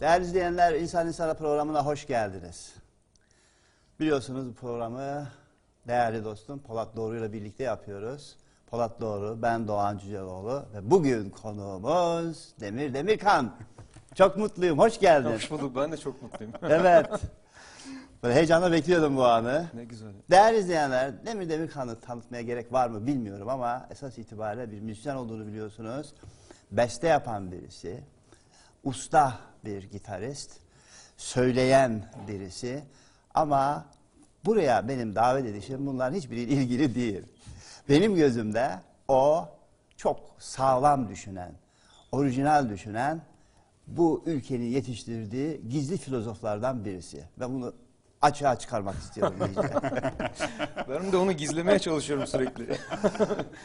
Değerli izleyenler, İnsan İnsana programına hoş geldiniz. Biliyorsunuz bu programı değerli dostum Polat Doğru ile birlikte yapıyoruz. Polat Doğru, ben Doğan Cüceloğlu ve bugün konuğumuz Demir Demirkan. Çok mutluyum, hoş geldin. Hoş bulduk. Ben de çok mutluyum. Evet. Böyle heyecanla bekliyordum bu anı. ne güzel. Değerli izleyenler, Demir Demirkan'ı tanıtmaya gerek var mı bilmiyorum ama esas itibariyle bir müzisyen olduğunu biliyorsunuz. Beste yapan birisi, usta bir gitarist, söyleyen birisi ama buraya benim davet edişim bunların hiçbiriyle ilgili değil. Benim gözümde o çok sağlam düşünen, orijinal düşünen, bu ülkenin yetiştirdiği gizli filozoflardan birisi. ve bunu açığa çıkarmak istiyorum. Ben de onu gizlemeye çalışıyorum sürekli.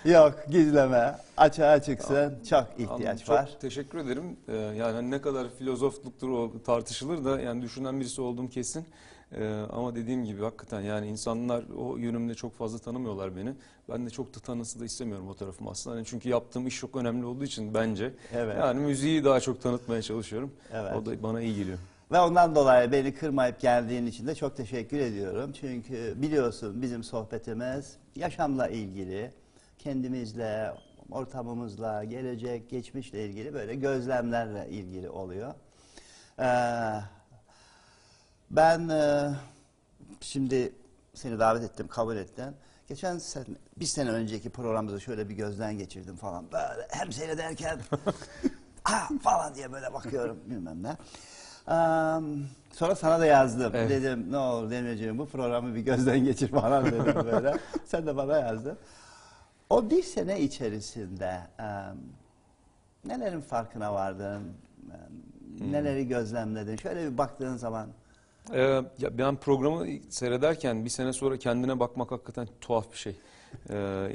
Yok gizleme, açığa çıksın. Çok ihtiyaç Çok var. teşekkür ederim. Ee, yani ne kadar filozofluktur o tartışılır da yani düşünen birisi olduğum kesin. Ee, ama dediğim gibi hakikaten yani insanlar o yönümde çok fazla tanımıyorlar beni. Ben de çok da tanısı da istemiyorum o tarafımı aslında. Hani çünkü yaptığım iş çok önemli olduğu için bence. Evet. Yani müziği daha çok tanıtmaya çalışıyorum. Evet. O da bana iyi geliyor. Ve ondan dolayı beni kırmayıp geldiğin için de çok teşekkür ediyorum. Çünkü biliyorsun bizim sohbetimiz yaşamla ilgili, kendimizle, ortamımızla, gelecek, geçmişle ilgili böyle gözlemlerle ilgili oluyor. Ee, ben e, şimdi seni davet ettim, kabul ettin. Geçen sene, bir sene önceki programımızı şöyle bir gözden geçirdim falan. Böyle hem seyrederken ha falan diye böyle bakıyorum bilmem ne. Am, sonra sana da yazdım. Evet. Dedim ne olur Demirciğim bu programı bir gözden geçir falan dedim böyle. Sen de bana yazdın. O bir sene içerisinde em, nelerin farkına vardın? Em, Neleri gözlemledin? Şöyle bir baktığın zaman Ee, ya ben programı seyrederken bir sene sonra kendine bakmak hakikaten tuhaf bir şey. Ee,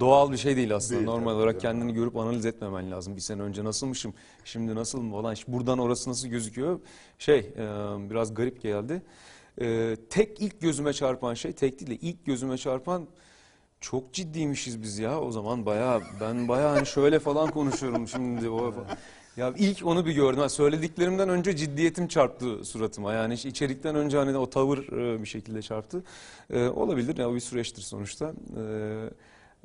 doğal bir şey değil aslında. Değil, Normal olarak canım. kendini görüp analiz etmemen lazım. Bir sene önce nasılmışım, şimdi nasılım falan. Buradan orası nasıl gözüküyor? Şey, e, biraz garip geldi. Ee, tek ilk gözüme çarpan şey, tek değil de ilk gözüme çarpan çok ciddiymişiz biz ya o zaman bayağı ben bayağı hani şöyle falan konuşuyorum şimdi o ya ilk onu bir gördüm. Ha, söylediklerimden önce ciddiyetim çarptı suratıma. Yani içerikten önce hani o tavır e, bir şekilde çarptı. E, olabilir ya o bir süreçtir sonuçta. E, e,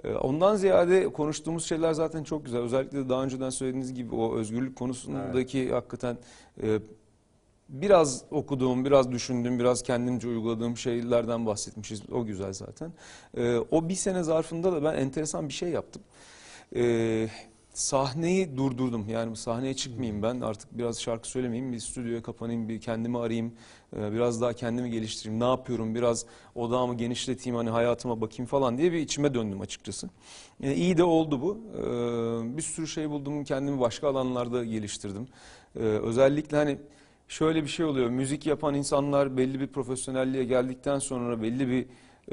ondan ziyade konuştuğumuz şeyler zaten çok güzel. Özellikle de daha önceden söylediğiniz gibi o özgürlük konusundaki hakikaten e, biraz okuduğum, biraz düşündüğüm, biraz kendimce uyguladığım şeylerden bahsetmişiz. O güzel zaten. Ee, o bir sene zarfında da ben enteresan bir şey yaptım. Ee, sahneyi durdurdum. Yani sahneye çıkmayayım ben artık biraz şarkı söylemeyeyim, bir stüdyoya kapanayım, bir kendimi arayayım, ee, biraz daha kendimi geliştireyim. Ne yapıyorum? Biraz odağımı genişleteyim, hani hayatıma bakayım falan diye bir içime döndüm açıkçası. Ee, iyi de oldu bu. Ee, bir sürü şey buldum, kendimi başka alanlarda geliştirdim. Ee, özellikle hani şöyle bir şey oluyor. Müzik yapan insanlar belli bir profesyonelliğe geldikten sonra belli bir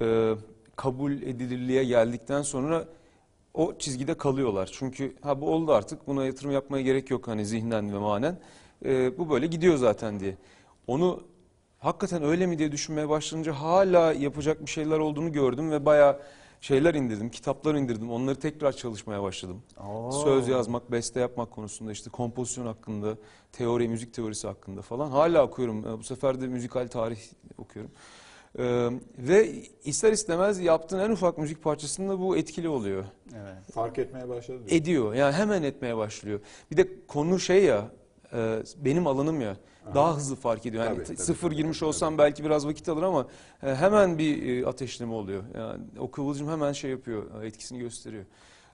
e, kabul edilirliğe geldikten sonra o çizgide kalıyorlar. Çünkü ha bu oldu artık buna yatırım yapmaya gerek yok hani zihnen ve manen. E, bu böyle gidiyor zaten diye. Onu hakikaten öyle mi diye düşünmeye başlayınca hala yapacak bir şeyler olduğunu gördüm ve bayağı şeyler indirdim, kitaplar indirdim. Onları tekrar çalışmaya başladım. Oo. Söz yazmak, beste yapmak konusunda işte kompozisyon hakkında, teori, müzik teorisi hakkında falan hala okuyorum. Ee, Bu sefer de müzikal tarih okuyorum. Ee, ve ister istemez yaptığın en ufak müzik parçasında bu etkili oluyor. evet. Fark etmeye başladı. Ediyor. Yani hemen etmeye başlıyor. Bir de konu şey ya, e, benim alanım ya. Daha hızlı fark ediyor. Yani Tabii, tabii, sıfır tabii, girmiş tabii. olsam belki biraz vakit alır ama e, hemen bir e, ateşleme oluyor. Yani o kıvılcım hemen şey yapıyor, e, etkisini gösteriyor.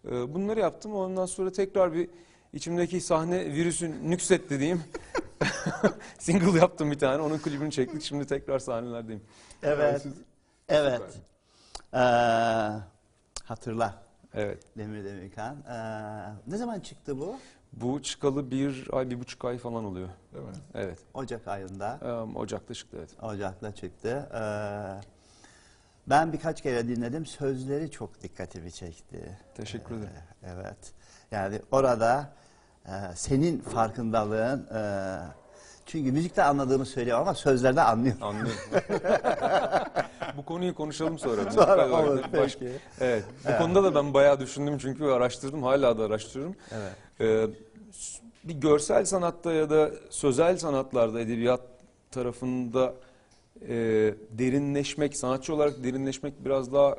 Bunları yaptım. Ondan sonra tekrar bir içimdeki sahne virüsün nükset dediğim single yaptım bir tane. Onun klibini çektik. Şimdi tekrar sahnelerdeyim. Evet. Siz- Evet. Ee, hatırla Evet. Demir Demirkan. Ee, ne zaman çıktı bu? Bu çıkalı bir ay, bir buçuk ay falan oluyor. Değil mi? Evet. Ocak ayında. E, Ocak'ta çıktı evet. Ocak'ta çıktı. Ee, ben birkaç kere dinledim. Sözleri çok dikkatimi çekti. Teşekkür ederim. Ee, evet. Yani orada e, senin farkındalığın e, çünkü müzikte anladığımı söylüyor ama sözlerde anlıyor. Anlıyorum. Bu konuyu konuşalım sonra. Sonra olur, baş- peki. Evet. Bu Evet. konuda da ben bayağı düşündüm çünkü araştırdım. Hala da araştırıyorum. Evet. Ee, bir görsel sanatta ya da sözel sanatlarda edebiyat tarafında e, derinleşmek, sanatçı olarak derinleşmek biraz daha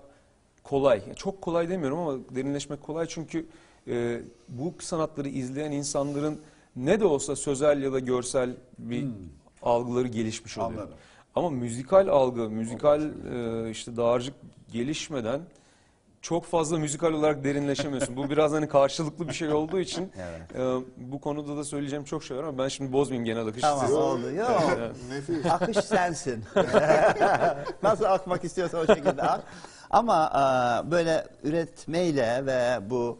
kolay. Yani çok kolay demiyorum ama derinleşmek kolay çünkü e, bu sanatları izleyen insanların ne de olsa sözel ya da görsel bir algıları gelişmiş oluyor. Anladım. Ama müzikal algı, müzikal e, işte dağarcık gelişmeden çok fazla müzikal olarak derinleşemiyorsun. Bu biraz hani karşılıklı bir şey olduğu için Evet. e, bu konuda da söyleyeceğim çok şey var ama ben şimdi bozmayayım genel akışı. Tamam size. oldu. Yok. Nefis. Akış sensin. Nasıl akmak istiyorsa o şekilde ak. Ama e, böyle üretmeyle ve bu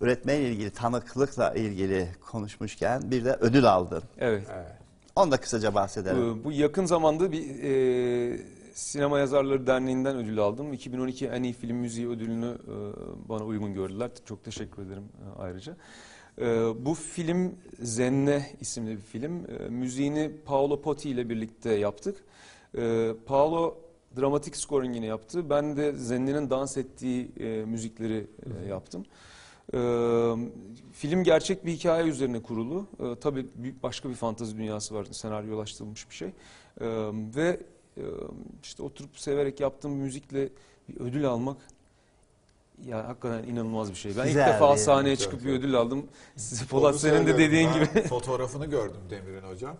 üretmeyle ilgili tanıklıkla ilgili konuşmuşken bir de ödül aldın. Evet. Evet. Onu da kısaca bahsedelim. Ee, Bu yakın zamanda bir e, Sinema Yazarları Derneği'nden ödül aldım. 2012 en iyi film müziği ödülünü e, bana uygun gördüler. Çok teşekkür ederim e, ayrıca. E, bu film Zenne isimli bir film. E, müziğini Paolo Potti ile birlikte yaptık. E, Paolo dramatik scoringini yaptı. Ben de Zenne'nin dans ettiği e, müzikleri e, yaptım. Ee, film gerçek bir hikaye üzerine kurulu. Ee, tabii başka bir fantazi dünyası var, senaryolaştırılmış bir şey. Ee, ve e, işte oturup severek yaptığım müzikle bir ödül almak ya hakikaten inanılmaz bir şey. Ben Güzel ilk defa yani. sahneye çıkıp bir ödül aldım. Siz- Polat senin de dediğin gibi. fotoğrafını gördüm Demir'in hocam.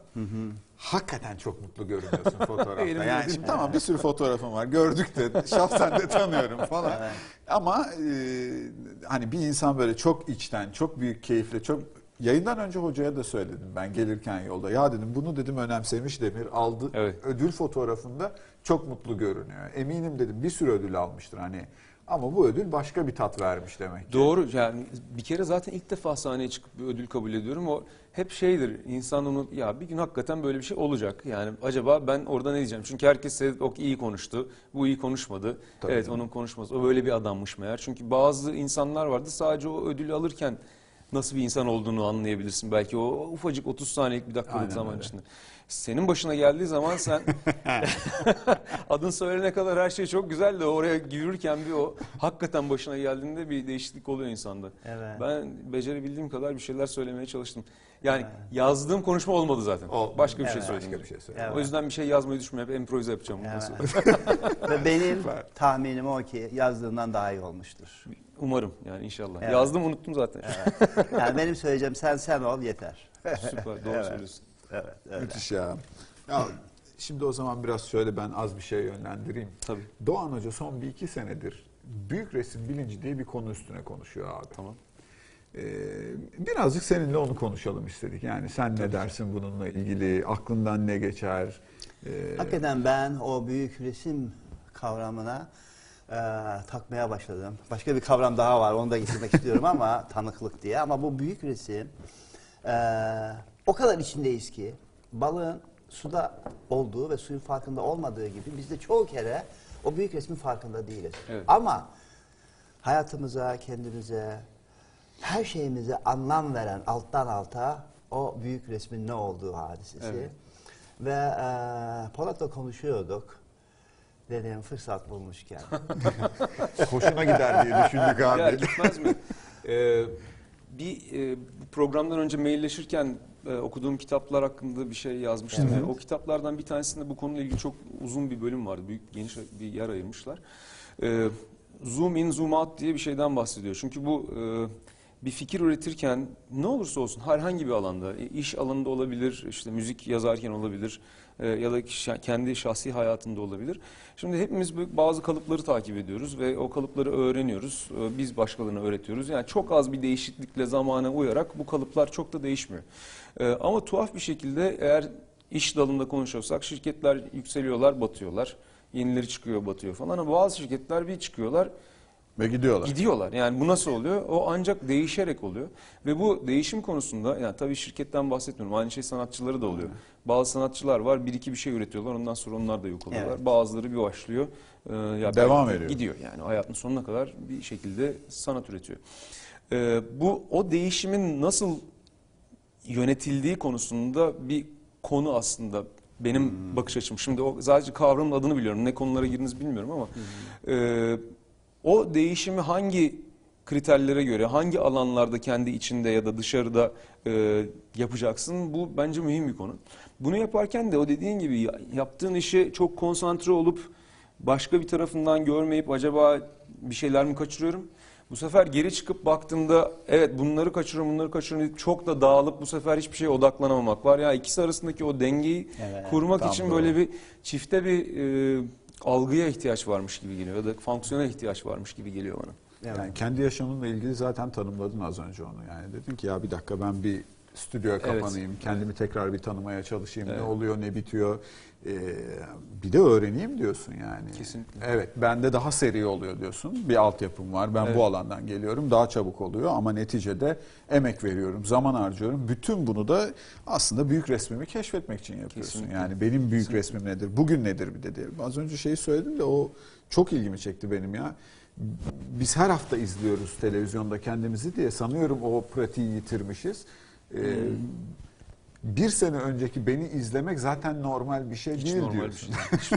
Hakikaten çok mutlu görünüyorsun fotoğrafta. Yani şimdi tamam bir sürü fotoğrafım var. Gördük de şahsen de tanıyorum falan. Evet. Ama e, hani bir insan böyle çok içten, çok büyük keyifle, çok yayından önce hocaya da söyledim ben gelirken yolda. Ya dedim bunu dedim önemsemiş Demir aldı. Evet. Ödül fotoğrafında çok mutlu görünüyor. Eminim dedim bir sürü ödül almıştır hani. Ama bu ödül başka bir tat vermiş demek ki. Doğru yani bir kere zaten ilk defa sahneye çıkıp bir ödül kabul ediyorum. O hep şeydir insan onu ya bir gün hakikaten böyle bir şey olacak. Yani acaba ben orada ne diyeceğim? Çünkü herkes seyredip, o iyi konuştu, bu iyi konuşmadı. Tabii. Evet onun konuşması o böyle bir adammış meğer. Çünkü bazı insanlar vardı sadece o ödülü alırken nasıl bir insan olduğunu anlayabilirsin. Belki o ufacık 30 saniyelik bir dakikalık Aynen zaman öyle. içinde. Senin başına geldiği zaman sen adın söylene kadar her şey çok güzel de oraya yürürken bir o hakikaten başına geldiğinde bir değişiklik oluyor insanda. Evet. Ben becerebildiğim kadar bir şeyler söylemeye çalıştım. Yani yazdığım konuşma olmadı zaten. Olmadı. Başka bir şey Evet. söyledim. Başka bir şey söyledim. O yüzden bir şey yazmayı düşünmüyorum. Hep improvize yapacağım. bundan Evet. sonra. Ve benim tahminim o ki yazdığından daha iyi olmuştur. Umarım yani inşallah. Evet. Yazdım unuttum zaten. Yani benim söyleyeceğim sen sen ol yeter. Süper doğru Evet. söylüyorsun. Evet, öyle. Müthiş ya. ya. Şimdi o zaman biraz şöyle ben az bir şey yönlendireyim. Tabii. Doğan Hoca son bir iki senedir büyük resim bilinci diye bir konu üstüne konuşuyor abi. Tamam. Ee, birazcık seninle onu konuşalım istedik. Yani sen ne dersin bununla ilgili? Aklından ne geçer? Ee, Hakikaten ben o büyük resim kavramına e, takmaya başladım. Başka bir kavram daha var onu da getirmek istiyorum ama tanıklık diye. Ama bu büyük resim e, o kadar içindeyiz ki balığın suda olduğu ve suyun farkında olmadığı gibi biz de çoğu kere o büyük resmin farkında değiliz. Evet. Ama hayatımıza, kendimize, her şeyimize anlam veren alttan alta o büyük resmin ne olduğu hadisesi. Evet. Ve e, Polat'la konuşuyorduk. Dedim fırsat bulmuşken. hoşuna gider diye düşündük abi. Ya gitmez mi? Ee, bir e, bu programdan önce mailleşirken e, okuduğum kitaplar hakkında bir şey yazmıştım. Evet. O kitaplardan bir tanesinde bu konuyla ilgili çok uzun bir bölüm vardı. Büyük geniş bir yer ayırmışlar. Ee, zoom in zoom out diye bir şeyden bahsediyor. Çünkü bu e, bir fikir üretirken ne olursa olsun herhangi bir alanda, e, iş alanında olabilir, işte müzik yazarken olabilir e, ya da kendi şahsi hayatında olabilir. Şimdi hepimiz bazı kalıpları takip ediyoruz ve o kalıpları öğreniyoruz. E, Biz başkalarına öğretiyoruz. Yani çok az bir değişiklikle zamana uyarak bu kalıplar çok da değişmiyor. Ama tuhaf bir şekilde eğer iş dalında konuşuyorsak şirketler yükseliyorlar, batıyorlar. Yenileri çıkıyor, batıyor falan ama bazı şirketler bir çıkıyorlar, Ve gidiyorlar. Gidiyorlar. Yani bu nasıl oluyor? O ancak değişerek oluyor. Ve bu değişim konusunda yani tabii şirketten bahsetmiyorum. Aynı şey sanatçıları da oluyor. Bazı sanatçılar var bir iki bir şey üretiyorlar ondan sonra onlar da yok oluyorlar. Evet. Bazıları bir başlıyor. e, ya Devam belki ediyor. Gidiyor yani hayatın sonuna kadar bir şekilde sanat üretiyor. E, bu o değişimin nasıl yönetildiği konusunda bir konu aslında benim bakış açım. Şimdi o sadece kavramın adını biliyorum. Ne konulara girdiniz bilmiyorum ama e, o değişimi hangi kriterlere göre hangi alanlarda kendi içinde ya da dışarıda e, yapacaksın bu bence mühim bir konu. Bunu yaparken de o dediğin gibi ya- yaptığın işe çok konsantre olup başka bir tarafından görmeyip acaba bir şeyler mi kaçırıyorum? Bu sefer geri çıkıp baktığımda evet bunları kaçırıyorum bunları kaçırıyorum çok da dağılıp bu sefer hiçbir şeye odaklanamamak var. Ya ikisi arasındaki o dengeyi Evet, kurmak için doğru. böyle bir çifte bir e, algıya ihtiyaç varmış gibi geliyor ya da fonksiyona ihtiyaç varmış gibi geliyor bana. Evet. Yani kendi yaşamınla ilgili zaten tanımladın az önce onu. Yani dedin ki ya bir dakika ben bir stüdyoya Evet. kapanayım, kendimi tekrar bir tanımaya çalışayım. Evet. Ne oluyor, ne bitiyor. Ee, bir de öğreneyim diyorsun yani. Kesinlikle. Evet, bende daha seri oluyor diyorsun. Bir altyapım var. Ben Evet. bu alandan geliyorum. Daha çabuk oluyor ama neticede emek veriyorum, zaman harcıyorum. Bütün bunu da aslında büyük resmimi keşfetmek için yapıyorsun. Kesinlikle. Yani benim büyük Kesinlikle. resmim nedir? Bugün nedir bir de diyelim. Az önce şeyi söyledim de o çok ilgimi çekti benim ya. Biz her hafta izliyoruz televizyonda kendimizi diye sanıyorum o pratiği yitirmişiz. Ee, Hmm. Bir sene önceki beni izlemek zaten normal bir şey Hiç değil normal bir diyorsun. şey. değil. İşte,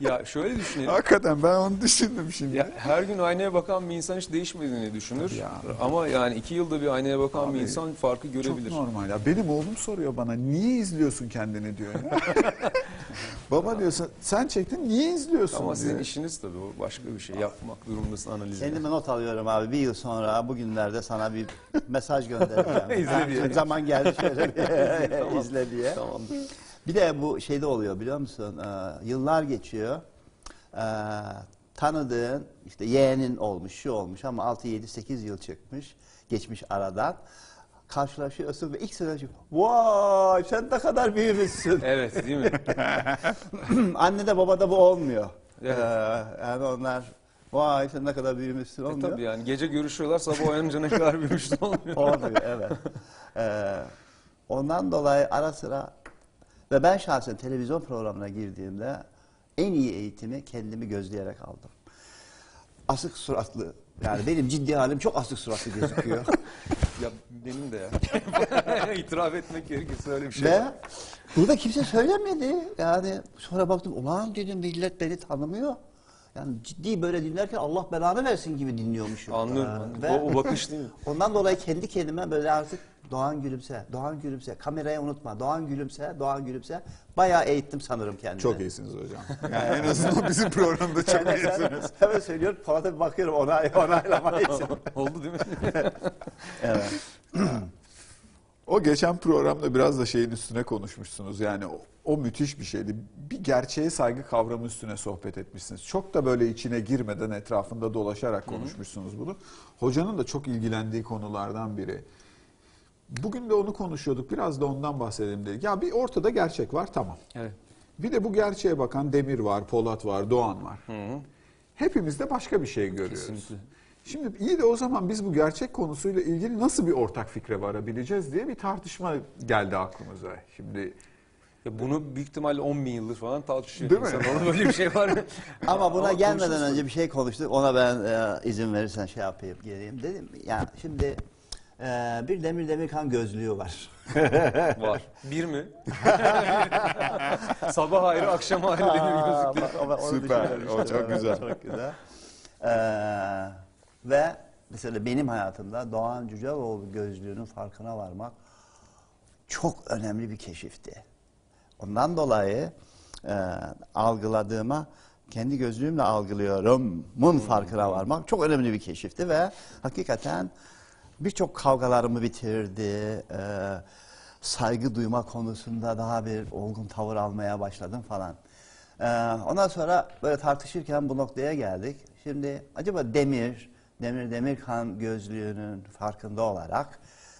ya şöyle düşünelim. Hakikaten ben onu düşündüm şimdi. Ya her gün aynaya bakan bir insan hiç değişmediğini düşünür. Ya. Ama yani iki yılda bir aynaya bakan Abi, bir insan farkı Çok görebilir. normal ya. Benim oğlum soruyor bana niye izliyorsun kendini diyor. Baba diyorsun sen çektin niye izliyorsun Ama sizin diyor. işiniz tabii o başka bir şey. Yapmak durumundasın analizini. Kendime not alıyorum abi. Bir yıl sonra bugünlerde sana bir mesaj göndereceğim. İzle diye. Zaman geldi şöyle bir Tamam. izle diye. Tamamdır. Bir de bu şeyde oluyor biliyor musun? Ee, yıllar geçiyor. Ee, tanıdığın işte yeğenin olmuş, şu olmuş ama 6 7 8 yıl çıkmış, geçmiş aradan. Karşılaşıyorsun ve ilk şey, vay sen ne kadar büyümüşsün. Evet değil mi? Anne de baba da bu olmuyor. Evet. Ee, yani onlar vay sen ne kadar büyümüşsün e, olmuyor. tabii yani gece görüşüyorlar sabah uyanınca ne kadar büyümüş de olmuyor. Olmuyor evet. Ee, ondan dolayı ara sıra ve ben şahsen televizyon programına girdiğimde en iyi eğitimi kendimi gözleyerek aldım. Asık suratlı yani benim ciddi halim çok asık suratlı gözüküyor. ya benim de ya. İtiraf etmek gerekirse öyle bir şey. ve var. burada kimse söylemedi. Yani sonra baktım ulan dedim millet beni tanımıyor. Yani ciddi böyle dinlerken Allah belanı versin gibi dinliyormuşum. Anlıyorum. Ee, O, o bakış değil mi? Ondan dolayı kendi kendime böyle artık Doğan gülümse, Doğan gülümse, kamerayı unutma, Doğan gülümse, Doğan gülümse. Bayağı eğittim sanırım kendimi. Çok iyisiniz hocam. Yani en azından bizim programda çok Yani iyisiniz. hemen söylüyorum, Polat'a bir bakıyorum onay, onaylama için. Oldu değil mi? evet. O geçen programda biraz da şeyin üstüne konuşmuşsunuz. Yani o, o müthiş bir şeydi. Bir gerçeğe saygı kavramı üstüne sohbet etmişsiniz. Çok da böyle içine girmeden etrafında dolaşarak konuşmuşsunuz bunu. Hocanın da çok ilgilendiği konulardan biri. Bugün de onu konuşuyorduk. Biraz da ondan bahsedelim dedik. Ya bir ortada gerçek var tamam. Evet. Bir de bu gerçeğe bakan Demir var, Polat var, Doğan var. Hepimiz de başka bir şey görüyoruz. Kesinlikle. Şimdi iyi de o zaman biz bu gerçek konusuyla ilgili nasıl bir ortak fikre varabileceğiz diye bir tartışma geldi aklımıza. Şimdi Ya bunu büyük ihtimalle 10 bin yıldır falan tartışıyor. Değil mi? İnsanoğlu. Böyle bir şey var mı? Ama buna Ama gelmeden önce bir şey konuştuk. Ona ben e, izin verirsen şey yapayım, geleyim. Dedim ya şimdi e, bir Demir Demirkan gözlüğü var. Var. Bir mi? Sabah ayrı, akşam ayrı demir gözlüklü. Bak, ama onu Süper, düşünmemiştim. o çok Evet, güzel. Çok güzel. Ee, ve mesela benim hayatımda Doğan Cüceloğlu gözlüğünün farkına varmak çok önemli bir keşifti. Ondan dolayı e, algıladığıma kendi gözlüğümle algılıyorumun farkına varmak çok önemli bir keşifti ve hakikaten birçok kavgalarımı bitirdi. E, saygı duyma konusunda daha bir olgun tavır almaya başladım falan. E, ondan sonra böyle tartışırken bu noktaya geldik. Şimdi acaba Demir, Demir Demirkan gözlüğünün farkında olarak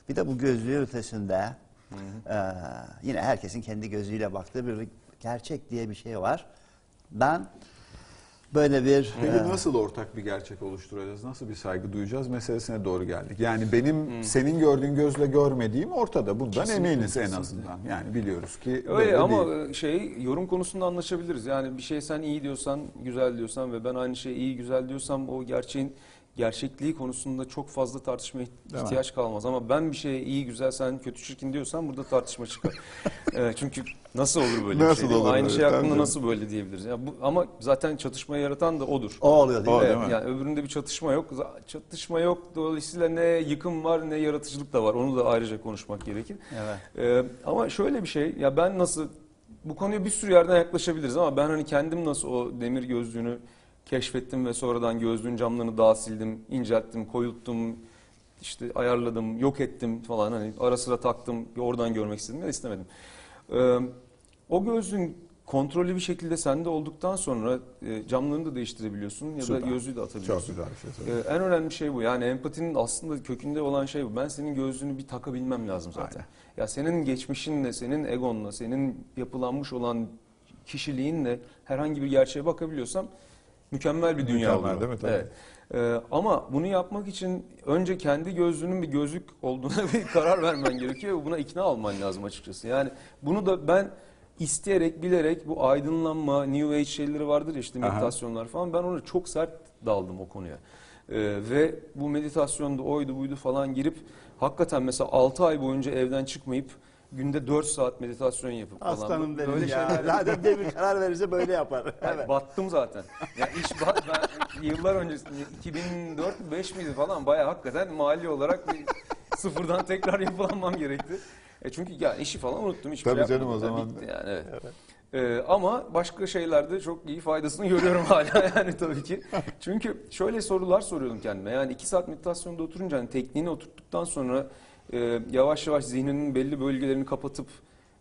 bir de bu gözlüğün ötesinde e, yine herkesin kendi gözüyle baktığı bir gerçek diye bir şey var. Ben böyle bir peki e, nasıl ortak bir gerçek oluşturacağız, nasıl bir saygı duyacağız meselesine doğru geldik. Yani benim senin gördüğün gözle görmediğim ortada. Bundan Kesinlikle, eminiz en kesinlikle. azından. Yani biliyoruz ki Öyle böyle ama değil. şey yorum konusunda anlaşabiliriz. Yani bir şey sen iyi diyorsan, güzel diyorsan ve ben aynı şeyi iyi, güzel diyorsam o gerçeğin gerçekliği konusunda çok fazla tartışmaya mi? ihtiyaç kalmaz. Ama ben bir şeye iyi güzel sen kötü çirkin diyorsan burada tartışma çıkar. Ee, çünkü nasıl olur böyle bir Nasıl şey? değil mi? olur Aynı böyle? şey hakkında nasıl böyle diyebiliriz? Ya bu, ama zaten çatışmayı yaratan da odur. O oluyor değil O mi? değil mi? Yani öbüründe bir çatışma yok. Çatışma yok. Dolayısıyla ne yıkım var ne yaratıcılık da var. Onu da ayrıca konuşmak gerekir. Evet. Ee, ama şöyle bir şey. Ya ben nasıl bu konuya bir sürü yerden yaklaşabiliriz ama ben hani kendim nasıl o demir gözlüğünü keşfettim ve sonradan gözlüğün camlarını daha sildim, incelttim, koyulttum, işte ayarladım, yok ettim falan hani ara sıra taktım, oradan görmek istedim ve istemedim. Ee, o gözlüğün kontrollü bir şekilde sende olduktan sonra e, camlarını da değiştirebiliyorsun ya da Süper. gözlüğü de atabiliyorsun. Çok güzel bir şey. Ee, en önemli şey bu. Yani empatinin aslında kökünde olan şey bu. Ben senin gözlüğünü bir takabilmem lazım zaten. Aynen. Ya senin geçmişinle, senin egonla, senin yapılanmış olan kişiliğinle herhangi bir gerçeğe bakabiliyorsam mükemmel bir dünya Mükemmel değil mi? Tabii. Evet. Ee, ama bunu yapmak için önce kendi gözlüğünün bir gözlük olduğuna bir karar vermen gerekiyor ve buna ikna olman lazım açıkçası. Yani bunu da ben isteyerek, bilerek bu aydınlanma, New Age şeyleri vardır ya işte Aha. meditasyonlar falan ben ona çok sert daldım o konuya. Ee, ve bu meditasyonda oydu buydu falan girip hakikaten mesela 6 ay boyunca evden çıkmayıp günde 4 saat meditasyon yapıp falan. Aslanım benim Böyle ya. şeyler Zaten demir karar verirse böyle yapar. Evet. battım zaten. Ya iş bat, ben yıllar öncesinde 2004 5 miydi falan bayağı hakikaten mali olarak bir sıfırdan tekrar yapılanmam gerekti. E çünkü ya işi falan unuttum hiçbir Tabii şey canım, yapmadım. o zaman- Bitti yani evet. Ee, ama başka şeylerde çok iyi faydasını görüyorum hala yani tabii ki. Çünkü şöyle sorular soruyordum kendime. Yani iki saat meditasyonda oturunca hani tekniğini oturttuktan sonra e, yavaş yavaş zihninin belli bölgelerini kapatıp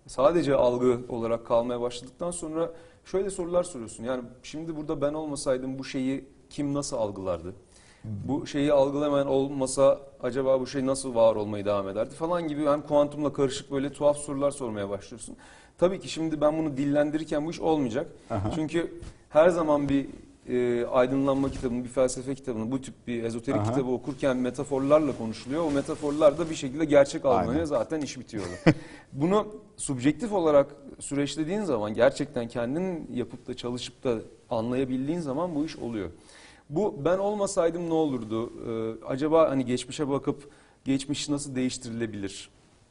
sadece algı olarak kalmaya başladıktan sonra şöyle sorular soruyorsun. Yani şimdi burada ben olmasaydım bu şeyi kim nasıl algılardı? Bu şeyi algılamayan olmasa acaba bu şey nasıl var olmayı devam ederdi falan gibi hem kuantumla karışık böyle tuhaf sorular sormaya başlıyorsun. Tabii ki şimdi ben bunu dillendirirken bu iş olmayacak. Çünkü her zaman bir e, aydınlanma kitabını, bir felsefe kitabını, bu tip bir ezoterik Aha. kitabı okurken metaforlarla konuşuluyor. O metaforlar da bir şekilde gerçek almaya zaten iş bitiyor. orada. Bunu subjektif olarak süreçlediğin zaman gerçekten kendin yapıp da çalışıp da anlayabildiğin zaman bu iş oluyor. Bu ben olmasaydım ne olurdu? Ee, acaba hani geçmişe bakıp geçmiş nasıl değiştirilebilir?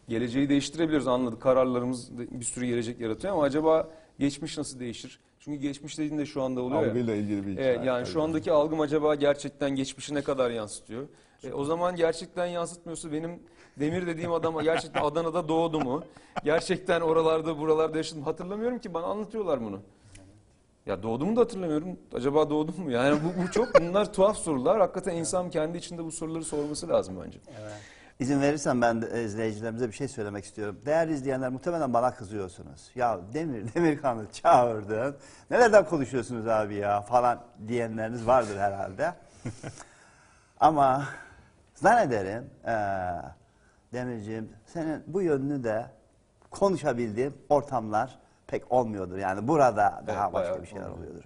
Geleceği değiştirebiliriz anladık. Kararlarımız bir sürü gelecek yaratıyor ama acaba geçmiş nasıl değişir? Çünkü geçmiş dediğinde şu anda oluyor ya. Algıyla ilgili bir Evet, hikaye. yani şu andaki algım acaba gerçekten geçmişi ne kadar yansıtıyor? E, o zaman gerçekten yansıtmıyorsa benim Demir dediğim adam gerçekten Adana'da doğdu mu? Gerçekten oralarda buralarda yaşadım. Hatırlamıyorum ki bana anlatıyorlar bunu. Ya doğduğumu da hatırlamıyorum. Acaba doğdum mu? Yani bu, bu çok bunlar tuhaf sorular. Hakikaten insan kendi içinde bu soruları sorması lazım bence. İzin verirsen ben de izleyicilerimize bir şey söylemek istiyorum. Değerli izleyenler muhtemelen bana kızıyorsunuz. Ya Demir, Demirkan'ı çağırdın. Nelerden konuşuyorsunuz abi ya falan diyenleriniz vardır herhalde. Ama zannederim eee Demirciğim senin bu yönünü de konuşabildiğim ortamlar pek olmuyordur. Yani burada daha Evet, başka bayağı bir şeyler oluyordur.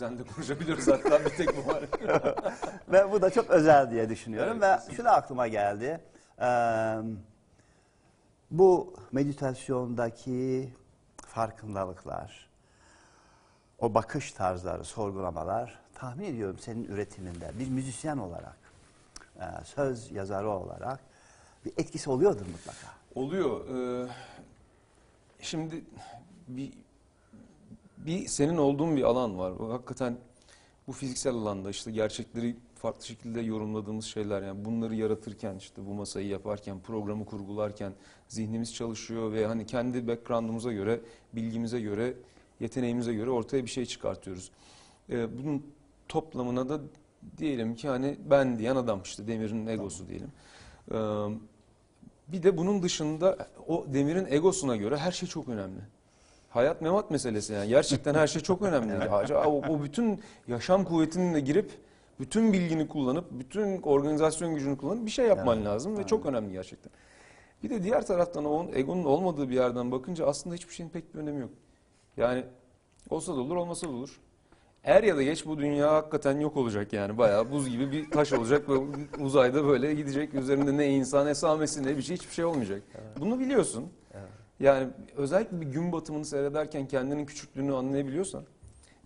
Sen de konuşabiliriz hatta bir tek bu var. Ve bu da çok özel diye düşünüyorum. Evet, Ve şu da aklıma geldi. Ee, bu meditasyondaki farkındalıklar, o bakış tarzları, sorgulamalar tahmin ediyorum senin üretiminde bir müzisyen olarak, e, söz yazarı olarak bir etkisi oluyordur mutlaka. Oluyor. Ee, şimdi bir bir senin olduğun bir alan var. O hakikaten bu fiziksel alanda işte gerçekleri farklı şekilde yorumladığımız şeyler yani bunları yaratırken işte bu masayı yaparken programı kurgularken zihnimiz çalışıyor ve hani kendi background'umuza göre bilgimize göre yeteneğimize göre ortaya bir şey çıkartıyoruz. Ee, bunun toplamına da diyelim ki hani ben diyen adam işte Demir'in egosu diyelim. Ee, bir de bunun dışında o Demir'in egosuna göre her şey çok önemli. Hayat memat meselesi yani. Gerçekten her şey çok önemli. Acaba o, o bütün yaşam kuvvetinle girip bütün bilgini kullanıp bütün organizasyon gücünü kullanıp bir şey yapman Evet, lazım ve aynen. çok önemli gerçekten. Bir de diğer taraftan o egonun olmadığı bir yerden bakınca aslında hiçbir şeyin pek bir önemi yok. Yani olsa da olur olmasa da olur. Er ya da geç bu dünya hakikaten yok olacak yani. Bayağı buz gibi bir taş olacak ve uzayda böyle gidecek. Üzerinde ne insan esamesi ne bir şey hiçbir şey olmayacak. Bunu biliyorsun. Yani özellikle bir gün batımını seyrederken kendinin küçüklüğünü anlayabiliyorsan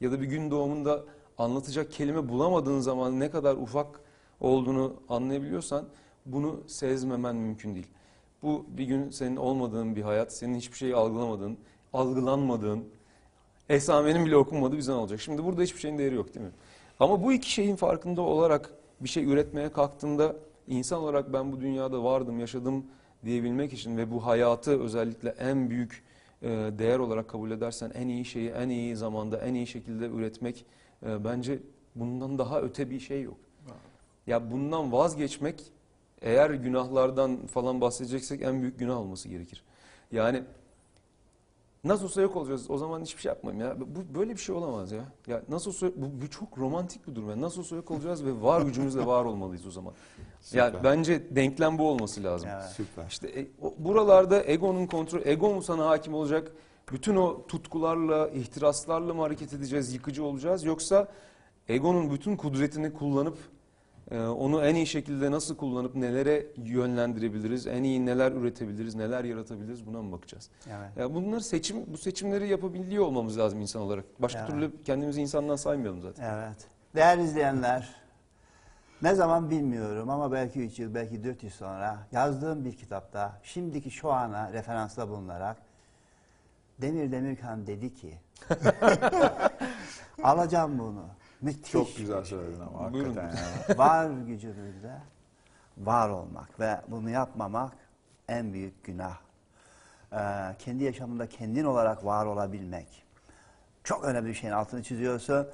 ya da bir gün doğumunda anlatacak kelime bulamadığın zaman ne kadar ufak olduğunu anlayabiliyorsan bunu sezmemen mümkün değil. Bu bir gün senin olmadığın bir hayat, senin hiçbir şeyi algılamadığın, algılanmadığın, esamenin bile okunmadığı bir zaman olacak. Şimdi burada hiçbir şeyin değeri yok değil mi? Ama bu iki şeyin farkında olarak bir şey üretmeye kalktığında insan olarak ben bu dünyada vardım, yaşadım diyebilmek için ve bu hayatı özellikle en büyük e, değer olarak kabul edersen en iyi şeyi en iyi zamanda en iyi şekilde üretmek e, bence bundan daha öte bir şey yok. Ya bundan vazgeçmek eğer günahlardan falan bahsedeceksek en büyük günah olması gerekir. Yani nasıl olsa yok olacağız o zaman hiçbir şey yapmayayım ya. Bu böyle bir şey olamaz ya. Ya nasıl olsa bu, bu çok romantik bir durum. Yani nasıl olsa yok olacağız ve var gücümüzle var olmalıyız o zaman. Süper. bence denklem bu olması lazım. Evet. Süper. İşte e, o- buralarda egonun kontrol, ego mu sana hakim olacak? Bütün o tutkularla, ihtiraslarla mı hareket edeceğiz, yıkıcı olacağız? Yoksa egonun bütün kudretini kullanıp onu en iyi şekilde nasıl kullanıp nelere yönlendirebiliriz, en iyi neler üretebiliriz, neler yaratabiliriz buna mı bakacağız? Evet. Ya bunlar seçim, bu seçimleri yapabiliyor olmamız lazım insan olarak. Başka Evet. türlü kendimizi insandan saymayalım zaten. Evet. Değerli izleyenler, ne zaman bilmiyorum ama belki 3 yıl, belki 4 yıl sonra yazdığım bir kitapta şimdiki şu ana referansla bulunarak Demir Demirkan dedi ki alacağım bunu. Müthiş. Çok güzel söyledin ama Buyurun. hakikaten. var gücümüzle var olmak ve bunu yapmamak en büyük günah. Ee, kendi yaşamında kendin olarak var olabilmek. Çok önemli bir şeyin altını çiziyorsun.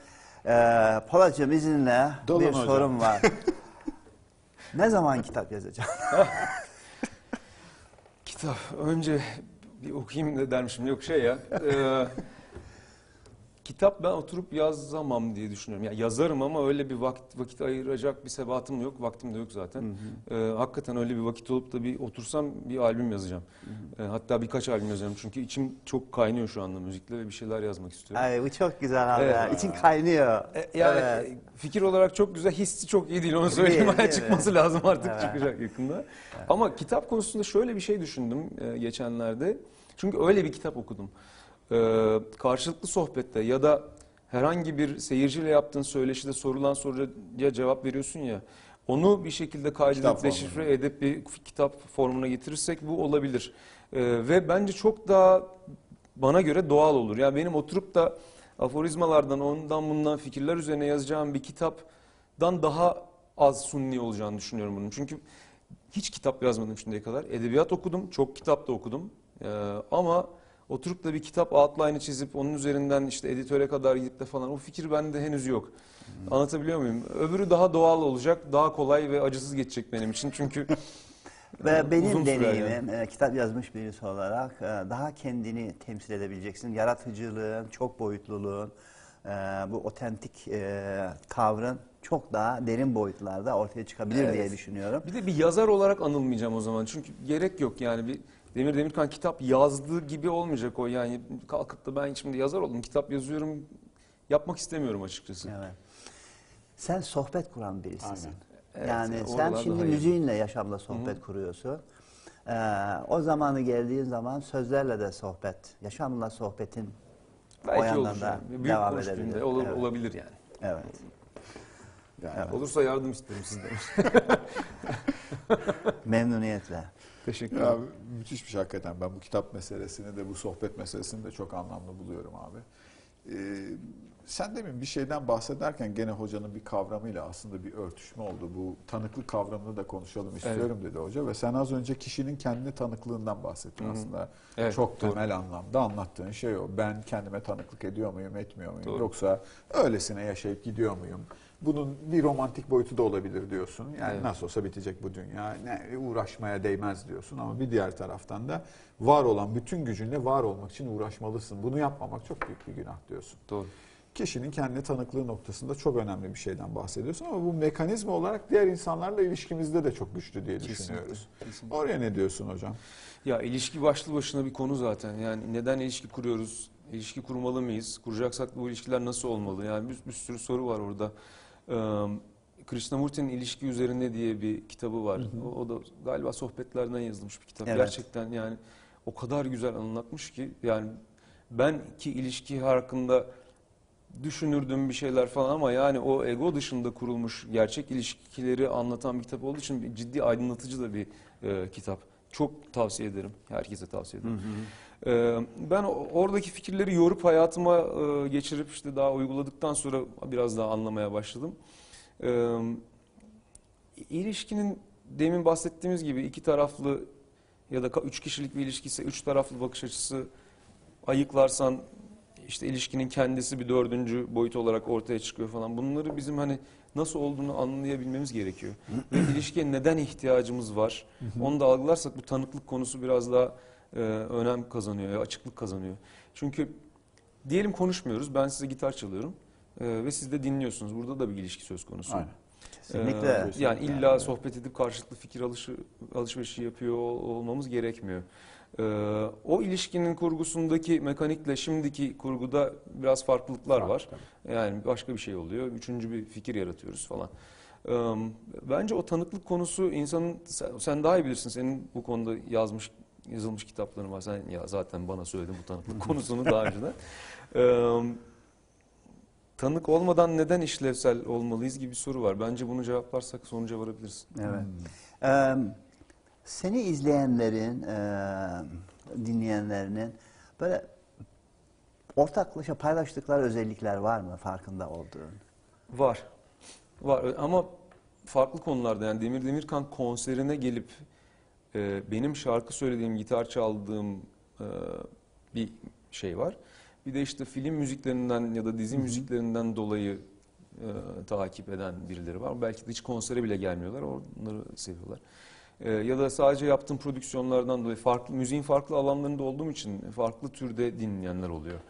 Ee, Polatcığım izinle Dalın bir hocam. sorum var. ne zaman kitap yazacağım? Kitap önce bir okuyayım da dermişim yok şey ya. e, kitap ben oturup yazamam diye düşünüyorum. Ya yazarım ama öyle bir vakit vakit ayıracak bir sebatım yok, vaktim de yok zaten. E, hakikaten öyle bir vakit olup da bir otursam bir albüm yazacağım. E, hatta birkaç albüm yazacağım çünkü içim çok kaynıyor şu anda müzikle ve bir şeyler yazmak istiyorum. Ay bu çok güzel haber. Evet. İçin kaynıyor. E, yani Evet. fikir olarak çok güzel, hissi çok iyi değil onu söyleyeyim. Değil, değil? Çıkması lazım artık Evet. çıkacak yakında. Ama kitap konusunda şöyle bir şey düşündüm e, geçenlerde. Çünkü öyle bir kitap okudum. E, karşılıklı sohbette ya da herhangi bir seyirciyle yaptığın söyleşide sorulan soruya cevap veriyorsun ya. Onu bir şekilde kaydedip deşifre edip bir kitap formuna getirirsek bu olabilir. E, ve bence çok daha bana göre doğal olur. Yani benim oturup da aforizmalardan, ondan bundan fikirler üzerine yazacağım bir kitaptan daha az sunni olacağını düşünüyorum bunun. Çünkü hiç kitap yazmadım şimdiye kadar. Edebiyat okudum, çok kitap da okudum. Ee, ama oturup da bir kitap outline'ı çizip onun üzerinden işte editöre kadar gidip de falan o fikir bende henüz yok. Anlatabiliyor muyum? Öbürü daha doğal olacak, daha kolay ve acısız geçecek benim için. Çünkü Ve benim uzun deneyimim e, kitap yazmış birisi olarak e, daha kendini temsil edebileceksin. Yaratıcılığın, çok boyutluluğun, e, bu otentik e, tavrın çok daha derin boyutlarda ortaya çıkabilir Evet. diye düşünüyorum. Bir de bir yazar olarak anılmayacağım o zaman. Çünkü gerek yok yani bir Demir Demirkan kitap yazdığı gibi olmayacak o yani kalkıp da ben şimdi yazar oldum kitap yazıyorum yapmak istemiyorum açıkçası. Evet. Sen sohbet kuran birisisin. Evet, yani sen şimdi iyi. müziğinle yaşamla sohbet kuruyorsun. Ee, o zamanı geldiğin zaman sözlerle de sohbet, yaşamla sohbetin o Belki yandan olur. da yani. Büyük devam edebilir. ol- Evet. olabilir yani. Evet. Yani Olursa yardım isterim sizden. Memnuniyetle. Teşekkür ederim. müthiş bir şey hakikaten. Ben bu kitap meselesini de bu sohbet meselesini de çok anlamlı buluyorum abi. Ee, sen demin bir şeyden bahsederken gene hocanın bir kavramıyla aslında bir örtüşme oldu. Bu tanıklık kavramını da konuşalım istiyorum dedi hoca ve sen az önce kişinin kendine tanıklığından bahsettin Hı hı. aslında. Evet, çok doğru. temel anlamda anlattığın şey o. Ben kendime tanıklık ediyor muyum, etmiyor muyum? Doğru. Yoksa öylesine yaşayıp gidiyor muyum? Bunun bir romantik boyutu da olabilir diyorsun. Yani Evet. nasıl olsa bitecek bu dünya. Ne uğraşmaya değmez diyorsun ama bir diğer taraftan da var olan bütün gücünle var olmak için uğraşmalısın. Bunu yapmamak çok büyük bir günah diyorsun. Doğru. Kişinin kendine tanıklığı noktasında çok önemli bir şeyden bahsediyorsun ama bu mekanizma olarak diğer insanlarla ilişkimizde de çok güçlü diye Kesinlikle. düşünüyoruz. Kesinlikle. Oraya ne diyorsun hocam? Ya ilişki başlı başına bir konu zaten. Yani neden ilişki kuruyoruz? İlişki kurmalı mıyız? Kuracaksak bu ilişkiler nasıl olmalı? Yani bir, bir sürü soru var orada. Krishnamurti'nin ilişki üzerinde diye bir kitabı var. O, o da galiba sohbetlerden yazılmış bir kitap. Evet. Gerçekten yani o kadar güzel anlatmış ki yani ben ki ilişki hakkında düşünürdüm bir şeyler falan ama yani o ego dışında kurulmuş gerçek ilişkileri anlatan bir kitap olduğu için ciddi aydınlatıcı da bir e, kitap. Çok tavsiye ederim. Herkese tavsiye ederim. E, ben o- oradaki fikirleri yorup hayatıma e, geçirip işte daha uyguladıktan sonra biraz daha anlamaya başladım. E, ilişkinin demin bahsettiğimiz gibi iki taraflı ya da üç kişilik bir ilişkiyse üç taraflı bakış açısı ayıklarsan işte ilişkinin kendisi bir dördüncü boyut olarak ortaya çıkıyor falan. Bunları bizim hani nasıl olduğunu anlayabilmemiz gerekiyor. Ve ilişkiye neden ihtiyacımız var? Onu da algılarsak bu tanıklık konusu biraz daha e, önem kazanıyor, açıklık kazanıyor. Çünkü diyelim konuşmuyoruz, ben size gitar çalıyorum e, ve siz de dinliyorsunuz. Burada da bir ilişki söz konusu. Aynen. Kesinlikle. Ee, yani illa sohbet edip karşılıklı fikir alışı, alışverişi yapıyor ol- olmamız gerekmiyor. Ee, o ilişkinin kurgusundaki mekanikle şimdiki kurguda biraz farklılıklar var. Yani başka bir şey oluyor. Üçüncü bir fikir yaratıyoruz falan. Ee, bence o tanıklık konusu insanın sen daha iyi bilirsin. Senin bu konuda yazmış yazılmış kitapların var. Sen ya zaten bana söyledin bu tanıklık konusunu daha önceden. Ee, tanık olmadan neden işlevsel olmalıyız gibi bir soru var. Bence bunu cevaplarsak sonuca varabiliriz. Evet. Ee, seni izleyenlerin, e, dinleyenlerinin böyle ortaklaşa paylaştıkları özellikler var mı farkında olduğun? Var. Var ama farklı konularda yani Demir Demirkan konserine gelip e, benim şarkı söylediğim, gitar çaldığım e, bir şey var. Bir de işte film müziklerinden ya da dizi müziklerinden dolayı e, takip eden birileri var. Belki de hiç konsere bile gelmiyorlar. Onları seviyorlar. E, ya da sadece yaptığım prodüksiyonlardan dolayı farklı müziğin farklı alanlarında olduğum için farklı türde dinleyenler oluyor.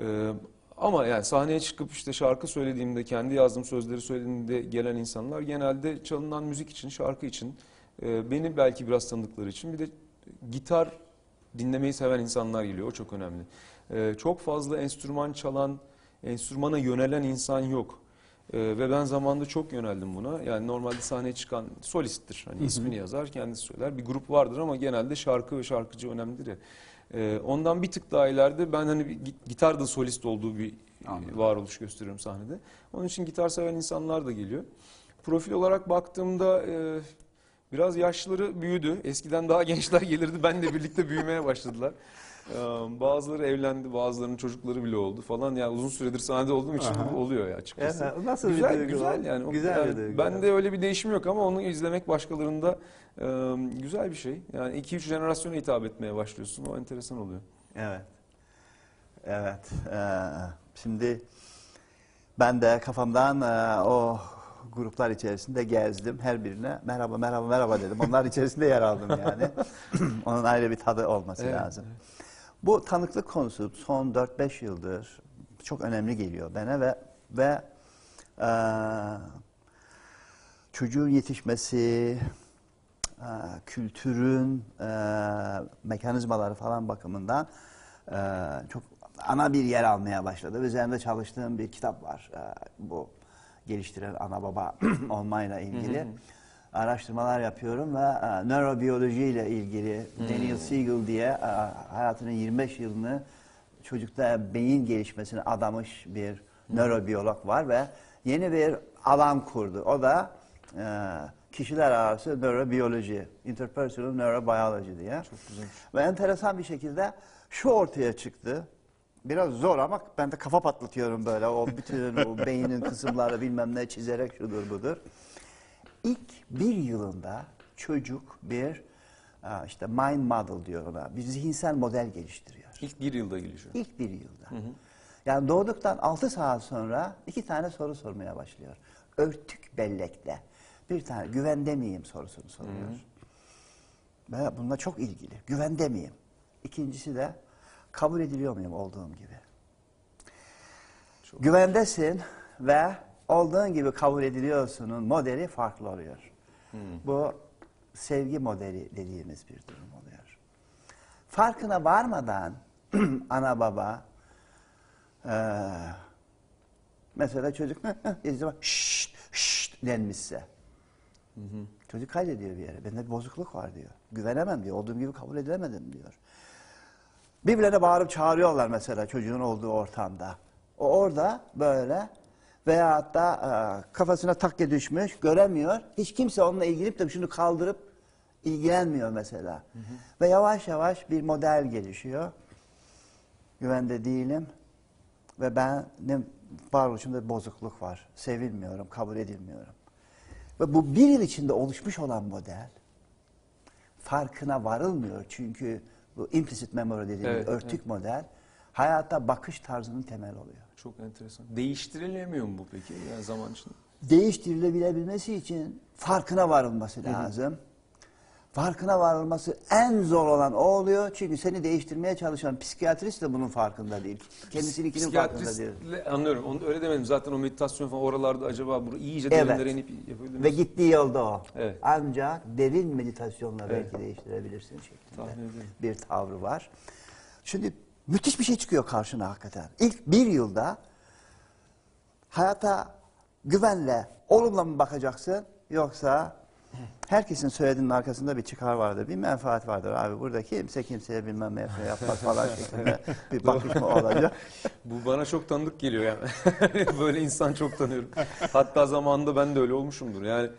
Ee, ama yani sahneye çıkıp işte şarkı söylediğimde, kendi yazdığım sözleri söylediğimde gelen insanlar genelde çalınan müzik için, şarkı için, e, beni belki biraz tanıdıkları için bir de gitar dinlemeyi seven insanlar geliyor. O çok önemli. Ee, çok fazla enstrüman çalan, enstrümana yönelen insan yok. Ee, ve ben zamanında çok yöneldim buna. Yani normalde sahneye çıkan solisttir. Hani ismini yazar, kendisi söyler. Bir grup vardır ama genelde şarkı ve şarkıcı önemlidir ya. Ee, ondan bir tık daha ileride ben hani bir git- gitar da solist olduğu bir Anladım. varoluş gösteriyorum sahnede. Onun için gitar seven insanlar da geliyor. Profil olarak baktığımda e, biraz yaşları büyüdü. Eskiden daha gençler gelirdi. Benle birlikte büyümeye başladılar. Ee, bazıları evlendi, bazılarının çocukları bile oldu falan. Yani uzun süredir sahnede olduğum için Aha. bu oluyor ya açıkçası. Evet, nasıl bir güzel, duygu güzel o? yani. Güzel bir yani duygu, Bende öyle bir değişim yok ama onu izlemek başkalarında e, güzel bir şey. Yani 2-3 jenerasyona hitap etmeye başlıyorsun. O enteresan oluyor. Evet. Evet. Ee, şimdi ben de kafamdan e, o gruplar içerisinde gezdim. Her birine merhaba merhaba merhaba dedim. Onlar içerisinde yer aldım yani. Onun ayrı bir tadı olması Evet, lazım. Bu tanıklık konusu son 4-5 yıldır çok önemli geliyor bana ve ve e, çocuğun yetişmesi, e, kültürün e, mekanizmaları falan bakımından e, çok ana bir yer almaya başladı. Üzerinde çalıştığım bir kitap var. E, bu geliştiren ana baba olmayla ilgili. Araştırmalar yapıyorum ve e, nörobiyoloji ile ilgili Daniel Siegel diye e, hayatının 25 yılını çocukta beyin gelişmesine adamış bir nörobiyolog var ve yeni bir alan kurdu. O da e, kişiler arası nörobiyoloji, interpersonal neurobiology diye. Çok güzel. Ve enteresan bir şekilde şu ortaya çıktı. Biraz zor ama ben de kafa patlatıyorum böyle o bütün o beynin kısımları bilmem ne çizerek şudur budur. İlk bir yılında çocuk bir e, işte mind model diyor ona bir zihinsel model geliştiriyor. İlk bir yılda gelişiyor. İlk bir yılda. Yani doğduktan 6 saat sonra iki tane soru sormaya başlıyor. Örtük bellekle. Bir tane güvende miyim sorusunu soruyor. Ve bununla çok ilgili. Güvende miyim? İkincisi de kabul ediliyor muyum olduğum gibi? Güvendesin ve olduğun gibi kabul ediliyorsunun modeli farklı oluyor. Bu sevgi modeli dediğimiz bir durum oluyor. Farkına varmadan ana baba eee, mesela çocuk dediği zaman şşt şşt denmişse çocuk kaydediyor bir yere. Bende bir bozukluk var diyor. Güvenemem diyor. Olduğum gibi kabul edilemedim diyor. Birbirlerine bağırıp çağırıyorlar mesela çocuğun olduğu ortamda. O orada böyle veyahut da e, kafasına takke düşmüş, göremiyor. Hiç kimse onunla ilgilenip de şunu kaldırıp ilgilenmiyor mesela. Ve yavaş yavaş bir model gelişiyor. Güvende değilim. Ve ben ne varoluşumda bir bozukluk var. Sevilmiyorum, kabul edilmiyorum. Ve bu bir yıl içinde oluşmuş olan model farkına varılmıyor. Çünkü bu implicit memory dediğimiz Evet, örtük model hayata bakış tarzının temel oluyor. Çok enteresan. Değiştirilemiyor mu bu peki yani zaman içinde? Değiştirilebilmesi için farkına varılması lazım. Farkına varılması en zor olan o oluyor. Çünkü seni değiştirmeye çalışan psikiyatrist de bunun farkında değil. Kendisininkinin farkında değil. Anlıyorum. Onu öyle demedim. Zaten o meditasyon falan oralarda acaba bunu iyice Evet. derinlere inip yapabilir Ve gittiği yolda o. Evet. Ancak derin meditasyonla Evet. belki değiştirebilirsin şeklinde bir tavrı var. Şimdi müthiş bir şey çıkıyor karşına hakikaten. İlk bir yılda hayata güvenle, olumla mı bakacaksın yoksa herkesin söylediğinin arkasında bir çıkar vardır, bir menfaat vardır. Abi burada kimse kimseye bilmem ne yapmaz falan şeklinde bir bakış mı olacak? Bu bana çok tanıdık geliyor yani. Böyle insan çok tanıyorum. Hatta zamanında ben de öyle olmuşumdur. Yani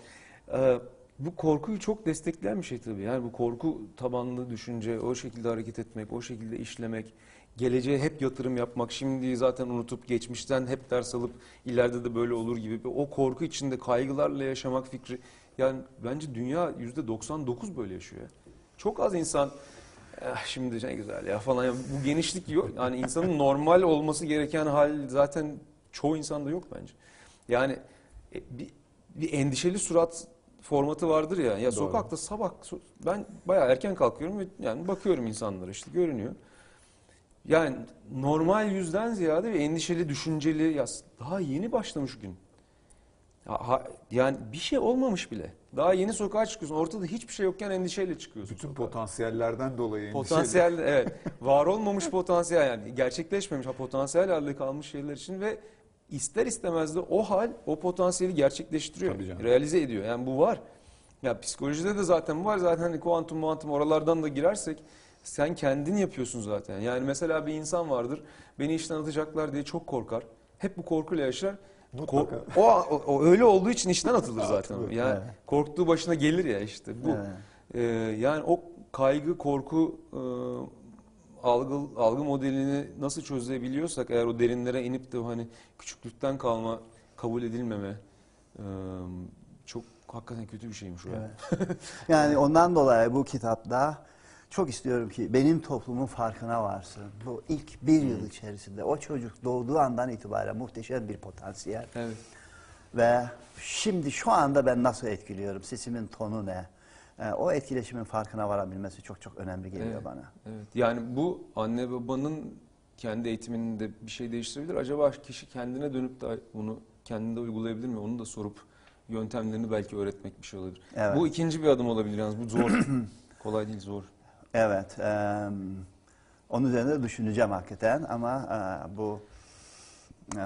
e, bu korkuyu çok destekleyen bir şey tabii. Yani bu korku tabanlı düşünce, o şekilde hareket etmek, o şekilde işlemek, geleceğe hep yatırım yapmak, şimdi zaten unutup geçmişten hep ders alıp ileride de böyle olur gibi o korku içinde kaygılarla yaşamak fikri. Yani bence dünya yüzde 99 böyle yaşıyor. ya. Çok az insan "Eh, şimdi ne güzel ya falan. Yani bu genişlik yok. Yani insanın normal olması gereken hal zaten çoğu insanda yok bence. Yani e, bir, bir endişeli surat formatı vardır ya. Ya sokakta sabah ben bayağı erken kalkıyorum ve yani bakıyorum insanlara işte görünüyor. Yani normal yüzden ziyade bir endişeli, düşünceli ya daha yeni başlamış gün. Ha- yani bir şey olmamış bile. Daha yeni sokağa çıkıyorsun. Ortada hiçbir şey yokken endişeyle çıkıyorsun. Bütün sokağa. potansiyellerden dolayı. Potansiyel evet. Var olmamış potansiyel yani gerçekleşmemiş ha potansiyel halde kalmış şeyler için ve ister istemez de o hal o potansiyeli gerçekleştiriyor. Realize ediyor. Yani bu var. Ya psikolojide de zaten bu var. Zaten hani kuantum muantum oralardan da girersek sen kendin yapıyorsun zaten. Yani mesela bir insan vardır. Beni işten atacaklar diye çok korkar. Hep bu korkuyla yaşar. Mutlaka. O, o, o öyle olduğu için işten atılır zaten. Atılır. Yani Evet. korktuğu başına gelir ya işte bu. Evet. Ee, yani o kaygı, korku e, algı algı modelini nasıl çözebiliyorsak eğer o derinlere inip de hani küçüklükten kalma kabul edilmeme e, çok hakikaten kötü bir şeymiş o. Evet. Yani ondan dolayı bu kitapta çok istiyorum ki benim toplumun farkına varsın. Bu ilk bir yıl içerisinde o çocuk doğduğu andan itibaren muhteşem bir potansiyel. Evet. Ve şimdi şu anda ben nasıl etkiliyorum, sesimin tonu ne? Ee, o etkileşimin farkına varabilmesi çok çok önemli geliyor Evet. bana. Evet. Yani bu anne babanın kendi eğitiminde bir şey değiştirebilir. Acaba kişi kendine dönüp de bunu kendinde uygulayabilir mi? Onu da sorup yöntemlerini belki öğretmek bir şey olabilir. Evet. Bu ikinci bir adım olabilir yalnız. Bu zor. Kolay değil, zor. Evet, eee, onun üzerine de düşüneceğim hakikaten ama eee, bu eee,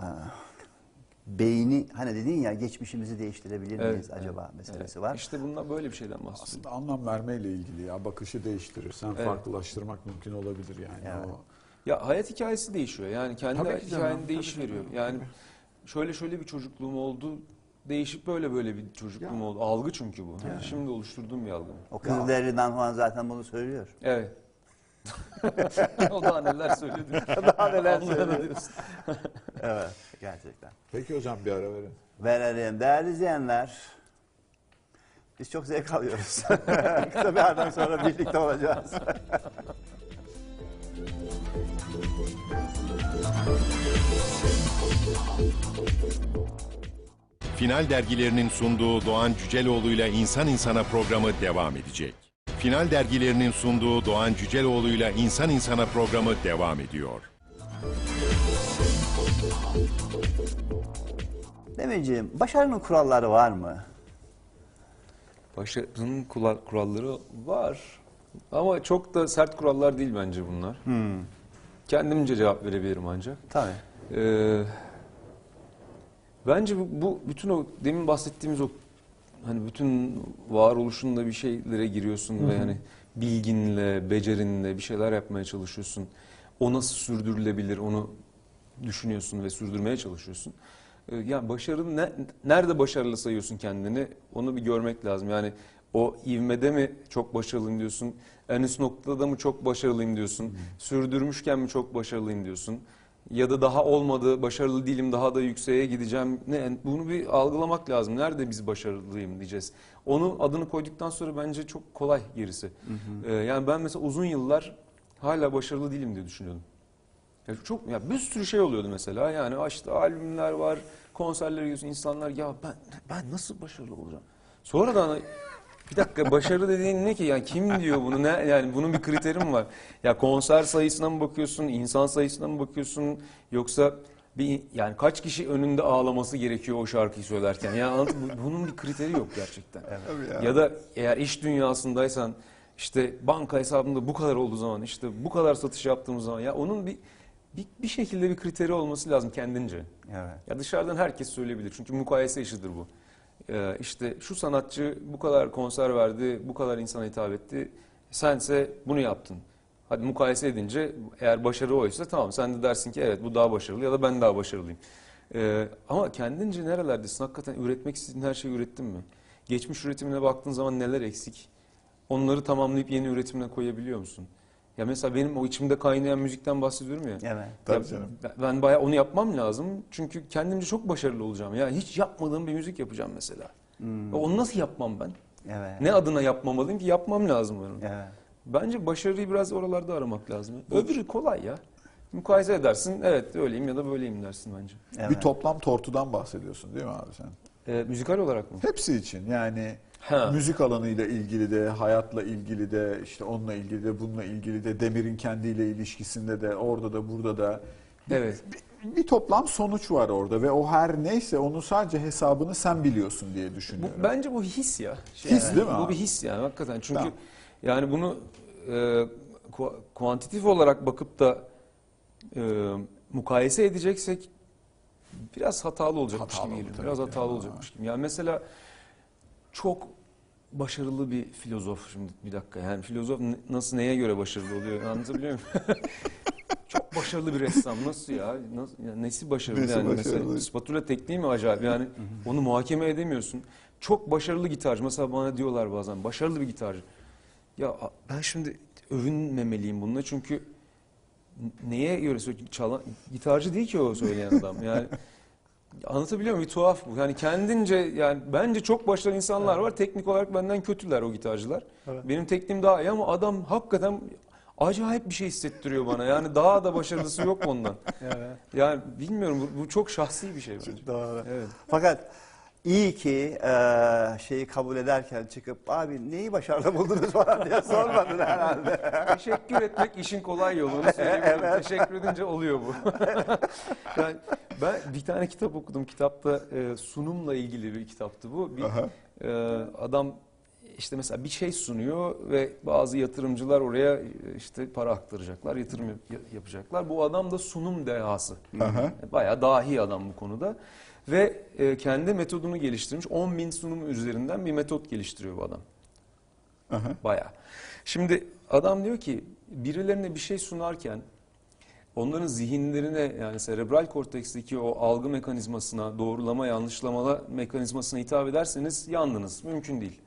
beyni, hani dedin ya geçmişimizi değiştirebilir miyiz Evet, acaba evet, meselesi evet. var. İşte bundan böyle bir şeyden bahsediyorum. Aslında anlam vermeyle ilgili ya bakışı değiştirirsen Evet. farklılaştırmak mümkün olabilir yani. Evet. O, Ya hayat hikayesi değişiyor. Yani kendi hikayen değişiveriyor. Yani şöyle şöyle bir çocukluğum oldu. Değişip böyle böyle bir çocukluğum Ya. oldu. Algı çünkü bu. Şimdi oluşturduğum bir algı. O Kızılderili'den falan zaten bunu söylüyor. Evet. o daha neler söyledi. Daha neler diyorsun. Evet, gerçekten. Peki hocam bir ara verin. Verelim. Değerli izleyenler, biz çok zevk alıyoruz. Kısa bir aradan sonra birlikte olacağız. Final dergilerinin sunduğu Doğan Cüceloğlu ile İnsan İnsana programı devam edecek. Final dergilerinin sunduğu Doğan Cüceloğlu ile İnsan İnsana programı devam ediyor. Demirciğim, başarının kuralları var mı? Başarının kuralları var. Ama çok da sert kurallar değil bence bunlar. Kendimce cevap verebilirim ancak. Tabii. Ee, bence bu, bu bütün o demin bahsettiğimiz o hani bütün varoluşunla bir şeylere giriyorsun ve hani bilginle, becerinle bir şeyler yapmaya çalışıyorsun. O nasıl sürdürülebilir onu düşünüyorsun ve sürdürmeye çalışıyorsun. E, yani başarı ne, nerede başarılı sayıyorsun kendini onu bir görmek lazım. Yani o ivmede mi çok başarılıyım diyorsun? En üst noktada mı çok başarılıyım diyorsun? Sürdürmüşken mi çok başarılıyım diyorsun? Ya da daha olmadı, başarılı değilim, daha da yükseğe gideceğim. Ne, yani bunu bir algılamak lazım. Nerede biz başarılıyım diyeceğiz. Onu adını koyduktan sonra bence çok kolay gerisi. Ee, yani ben mesela uzun yıllar hala başarılı değilim diye düşünüyordum. Ya çok ya bir sürü şey oluyordu mesela. Yani "Aa işte albümler var, konserlere gidiyorsun insanlar ya ben ben nasıl başarılı olacağım? Sonradan bir dakika başarı dediğin ne ki? Yani kim diyor bunu? Ne yani bunun bir kriteri mi var? Ya konser sayısına mı bakıyorsun, insan sayısına mı bakıyorsun yoksa bir yani kaç kişi önünde ağlaması gerekiyor o şarkıyı söylerken? Yani anladın bunun bir kriteri yok gerçekten. Ya da eğer iş dünyasındaysan işte banka hesabında bu kadar olduğu zaman işte bu kadar satış yaptığımız zaman ya onun bir bir, bir şekilde bir kriteri olması lazım kendince. Evet. Ya dışarıdan herkes söyleyebilir çünkü mukayese işidir bu. Ee, işte şu sanatçı bu kadar konser verdi, bu kadar insana hitap etti. Sense bunu yaptın. Hadi mukayese edince eğer başarı oysa tamam sen de dersin ki evet bu daha başarılı ya da ben daha başarılıyım. Ee, ama kendince nerelerdesin? Hakikaten üretmek istediğin her şeyi ürettin mi? Geçmiş üretimine baktığın zaman neler eksik? Onları tamamlayıp yeni üretimine koyabiliyor musun? Ya mesela benim o içimde kaynayan müzikten bahsediyorum ya. Evet. Tabii Ya canım. ben- Ben bayağı onu yapmam lazım. Çünkü kendimce çok başarılı olacağım. Yani hiç yapmadığım bir müzik yapacağım mesela. Hmm. Onu nasıl yapmam ben? Evet. Ne adına yapmamalıyım ki yapmam lazım onu. Evet. Bence başarıyı biraz oralarda aramak lazım. Öbürü kolay ya. Mukayese edersin. Evet öyleyim ya da böyleyim dersin bence. Evet. Bir toplam tortudan bahsediyorsun değil mi abi sen? Ee, müzikal olarak mı? Hepsi için yani Ha. müzik alanıyla ilgili de, hayatla ilgili de, işte onunla ilgili de, bununla ilgili de, Demir'in kendiyle ilişkisinde de, orada da, burada da. Evet. bir, bir toplam sonuç var orada ve o her neyse onu sadece hesabını sen biliyorsun diye Bu, düşünüyorum. bence bu his ya. Şey His yani, değil mi Bu abi? bir his yani hakikaten. Çünkü Tamam. yani bunu e, ku- kuantitif olarak bakıp da e, mukayese edeceksek biraz hatalı olacakmış Hatalı gibi Biraz hatalı ya. olacakmış gibi. Yani mesela çok başarılı bir filozof şimdi bir dakika yani filozof nasıl neye göre başarılı oluyor anlatabiliyor muyum? çok başarılı bir ressam nasıl ya? Nasıl, yani nesi başarılı Nesi yani başarılı? mesela spatula tekniği mi acayip yani onu muhakeme edemiyorsun. Çok başarılı gitarcı mesela bana diyorlar bazen başarılı bir gitarcı. Ya ben şimdi övünmemeliyim bununla çünkü neye göre? Çalan, gitarcı değil ki o söyleyen adam yani. Anlatabiliyor muyum? Bir tuhaf bu. Yani kendince yani bence çok başarılı insanlar var. Teknik olarak benden kötüler o gitarcılar. Benim tekniğim daha iyi ama adam hakikaten acayip bir şey hissettiriyor bana. Yani daha da başarılısı yok ondan. Evet. Yani bilmiyorum bu, bu çok şahsi bir şey bence. Doğru. Evet. Fakat iyi ki e, şeyi kabul ederken çıkıp abi neyi başarılı buldunuz falan diye sormadın herhalde. Teşekkür etmek işin kolay yolu. Onu söyleyebilirim. Teşekkür edince oluyor bu. yani ben bir tane kitap okudum. Kitapta e, sunumla ilgili bir kitaptı bu. Bir Aha. e, adam işte mesela bir şey sunuyor ve bazı yatırımcılar oraya işte para aktaracaklar, yatırım yap- yapacaklar. Bu adam da sunum dehası. Aha. Bayağı dahi adam bu konuda. Ve e, kendi metodunu geliştirmiş. 10 bin sunum üzerinden bir metot geliştiriyor bu adam. Aha. Bayağı. Şimdi adam diyor ki birilerine bir şey sunarken onların zihinlerine yani serebral korteksteki o algı mekanizmasına, doğrulama, yanlışlama mekanizmasına hitap ederseniz yandınız. Mümkün değil.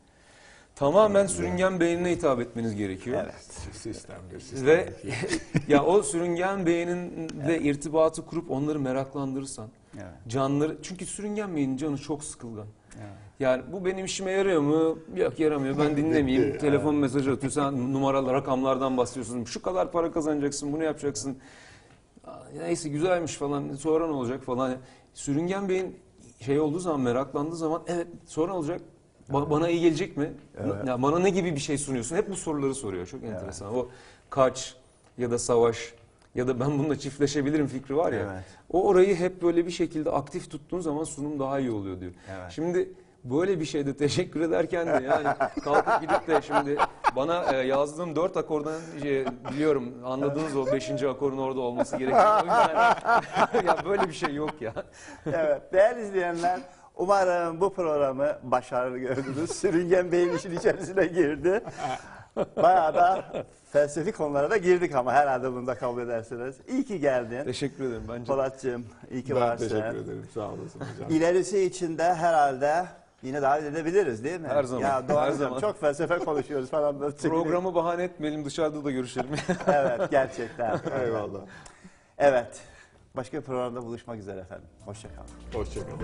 Tamamen sürüngen beynine hitap etmeniz gerekiyor. Evet. Sistemdir, sistem. Ve ya o sürüngen beyninle irtibatı kurup onları meraklandırırsan, Evet. canları çünkü sürüngen beynin canı çok sıkılgan. Evet. Yani bu benim işime yarıyor mu? Yok yaramıyor. Ben dinlemeyeyim. Telefon mesajı atıyor. Sen numaralı rakamlardan bahsediyorsun. Şu kadar para kazanacaksın. Bunu yapacaksın. Neyse güzelmiş falan. Sonra ne olacak falan. Sürüngen beyin şey olduğu zaman meraklandığı zaman evet sonra ne olacak? Ba- bana iyi gelecek mi? Evet. Ya bana ne gibi bir şey sunuyorsun? Hep bu soruları soruyor. Çok enteresan. O kaç ya da savaş ya da ben bununla çiftleşebilirim fikri var ya. Evet. O orayı hep böyle bir şekilde aktif tuttuğun zaman sunum daha iyi oluyor diyor. Evet. Şimdi böyle bir şeyde teşekkür ederken de yani kalkıp gidip de şimdi bana e, yazdığım dört akordan e, biliyorum anladığınız o beşinci akorun orada olması gerekiyor. O yüzden ya böyle bir şey yok ya. evet. Değerli izleyenler umarım bu programı başarılı gördünüz. Sürüngen Bey'in işin içerisine girdi. Bayağı da felsefi konulara da girdik ama herhalde bunu da kabul edersiniz. İyi ki geldin. Teşekkür ederim bence. Polatcığım iyi ki ben varsın. teşekkür ederim. Sağ olasın hocam. İlerisi için de herhalde yine davet edebiliriz değil mi? Her zaman, Ya Doğan her hocam zaman. çok felsefe konuşuyoruz falan. çekiliyor. Programı bahane etmeyelim dışarıda da görüşelim. Evet gerçekten. Eyvallah. Evet. Başka bir programda buluşmak üzere efendim. Hoşçakalın. Hoşçakalın.